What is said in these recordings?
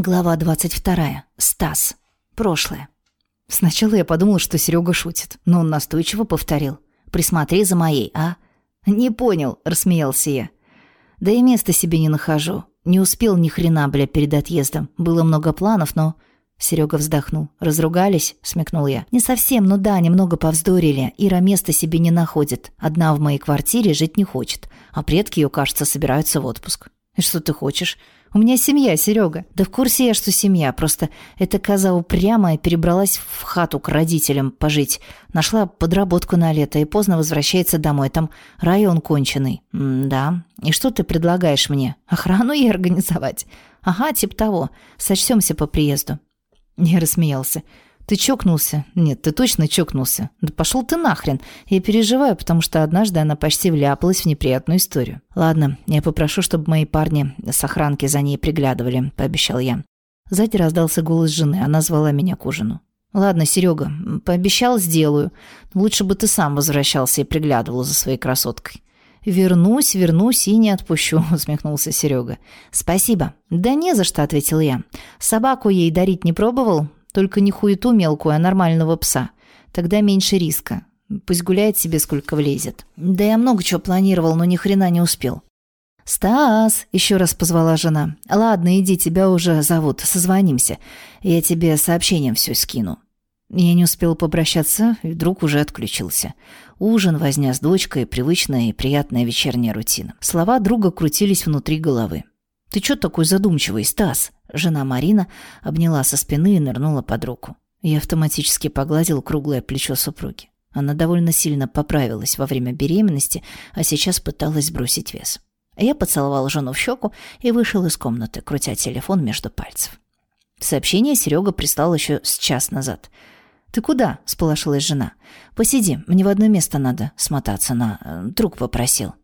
Глава 22. Стас. Прошлое. Сначала я подумал, что Серега шутит, но он настойчиво повторил. «Присмотри за моей, а?» «Не понял», — рассмеялся я. «Да и места себе не нахожу. Не успел ни хрена, бля, перед отъездом. Было много планов, но...» Серега вздохнул. «Разругались?» — смекнул я. «Не совсем, но да, немного повздорили. Ира места себе не находит. Одна в моей квартире жить не хочет. А предки ее, кажется, собираются в отпуск». «И что ты хочешь?» У меня семья, Серега. Да в курсе я, что семья. Просто эта коза упрямая перебралась в хату к родителям пожить. Нашла подработку на лето и поздно возвращается домой. Там район конченый. М да. И что ты предлагаешь мне? Охрану ей организовать? Ага, типа того. Сочтемся по приезду. Я рассмеялся. «Ты чокнулся?» «Нет, ты точно чокнулся». «Да пошел ты нахрен!» Я переживаю, потому что однажды она почти вляпалась в неприятную историю. «Ладно, я попрошу, чтобы мои парни с охранки за ней приглядывали», – пообещал я. Сзади раздался голос жены, она звала меня к ужину. «Ладно, Серега, пообещал, сделаю. Лучше бы ты сам возвращался и приглядывал за своей красоткой». «Вернусь, вернусь и не отпущу», — усмехнулся Серега. «Спасибо». «Да не за что», — ответил я. «Собаку ей дарить не пробовал? Только не хуету мелкую, а нормального пса. Тогда меньше риска. Пусть гуляет себе сколько влезет. Да я много чего планировал, но ни хрена не успел. «Стас!» – еще раз позвала жена. «Ладно, иди, тебя уже зовут. Созвонимся. Я тебе сообщением все скину». Я не успел попрощаться, и друг уже отключился. Ужин, возня с дочкой, привычная и приятная вечерняя рутина. Слова друга крутились внутри головы. «Ты чё такой задумчивый, Стас?» Жена Марина обняла со спины и нырнула под руку. Я автоматически погладил круглое плечо супруги. Она довольно сильно поправилась во время беременности, а сейчас пыталась сбросить вес. Я поцеловал жену в щеку и вышел из комнаты, крутя телефон между пальцев. Сообщение Серега прислал еще с час назад. «Ты куда?» – сполошилась жена. «Посиди, мне в одно место надо смотаться на... Э, друг попросил».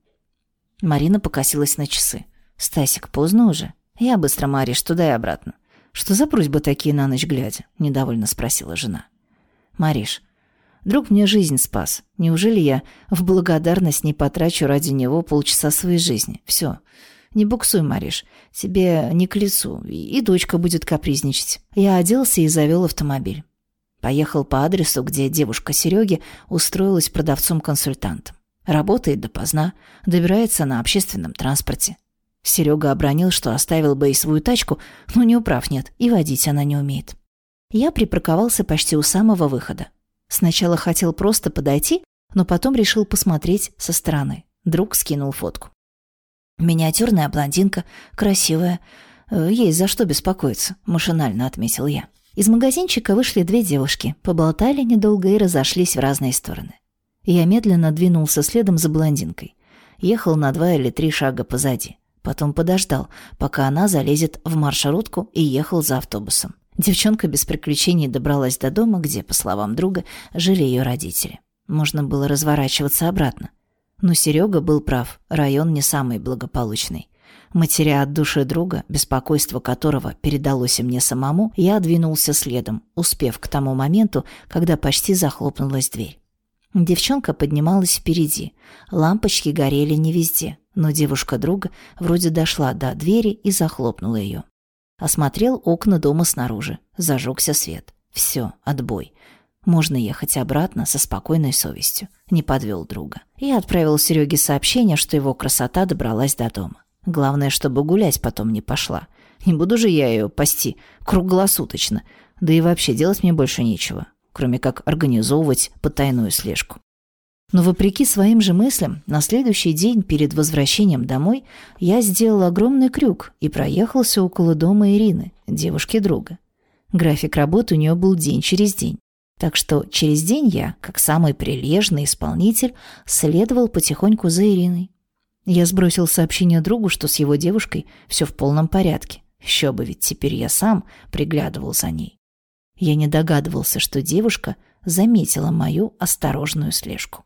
Марина покосилась на часы. «Стасик, поздно уже?» «Я быстро, Мариш, туда и обратно». «Что за просьбы такие на ночь глядя?» – недовольно спросила жена. «Мариш, друг мне жизнь спас. Неужели я в благодарность не потрачу ради него полчаса своей жизни? Все. Не буксуй, Мариш. Тебе не к лицу. И дочка будет капризничать». Я оделся и завел автомобиль. Поехал по адресу, где девушка Сереги устроилась продавцом-консультантом. Работает допоздна, добирается на общественном транспорте. Серега обронил, что оставил бы и свою тачку, но не управ нет, и водить она не умеет. Я припарковался почти у самого выхода. Сначала хотел просто подойти, но потом решил посмотреть со стороны. Друг скинул фотку. «Миниатюрная блондинка, красивая. Э, есть за что беспокоиться», – машинально отметил я. Из магазинчика вышли две девушки, поболтали недолго и разошлись в разные стороны. Я медленно двинулся следом за блондинкой. Ехал на два или три шага позади. Потом подождал, пока она залезет в маршрутку и ехал за автобусом. Девчонка без приключений добралась до дома, где, по словам друга, жили ее родители. Можно было разворачиваться обратно. Но Серега был прав, район не самый благополучный. Матеря от души друга, беспокойство которого передалось и мне самому, я двинулся следом, успев к тому моменту, когда почти захлопнулась дверь. Девчонка поднималась впереди. Лампочки горели не везде, но девушка друга вроде дошла до двери и захлопнула ее. Осмотрел окна дома снаружи. Зажегся свет. Все, отбой. Можно ехать обратно со спокойной совестью. Не подвел друга. И отправил Сереге сообщение, что его красота добралась до дома. Главное, чтобы гулять потом не пошла. Не буду же я ее пасти круглосуточно. Да и вообще делать мне больше нечего, кроме как организовывать потайную слежку. Но вопреки своим же мыслям, на следующий день перед возвращением домой я сделал огромный крюк и проехался около дома Ирины, девушки друга. График работы у нее был день через день. Так что через день я, как самый прилежный исполнитель, следовал потихоньку за Ириной. Я сбросил сообщение другу, что с его девушкой все в полном порядке. Еще бы, ведь теперь я сам приглядывал за ней. Я не догадывался, что девушка заметила мою осторожную слежку.